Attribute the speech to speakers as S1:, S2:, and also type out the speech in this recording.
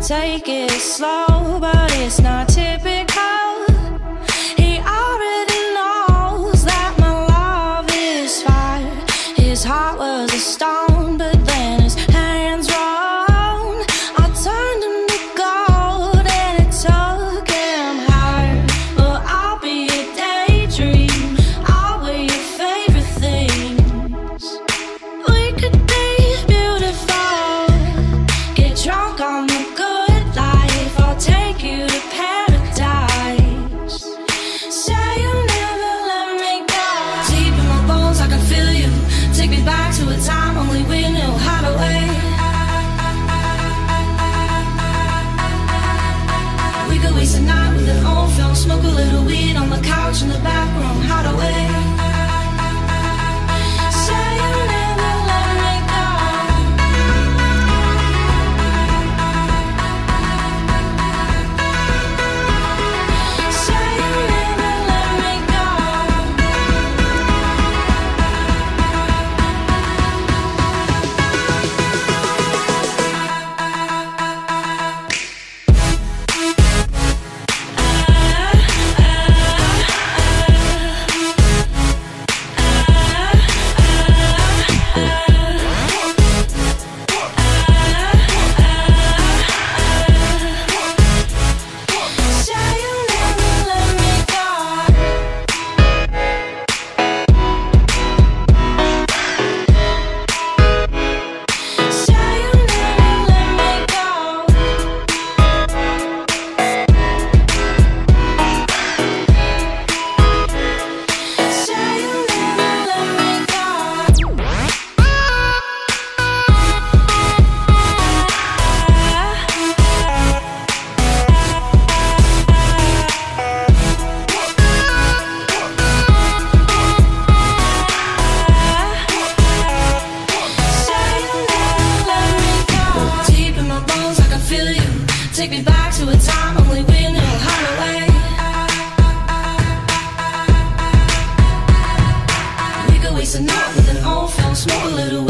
S1: Take it slow, but it's not typical. He already knows that my love is fire. His heart was a stone, but in the back. Take me back to a time only we knew how to wait. We could waste a night with an old film, smoke a little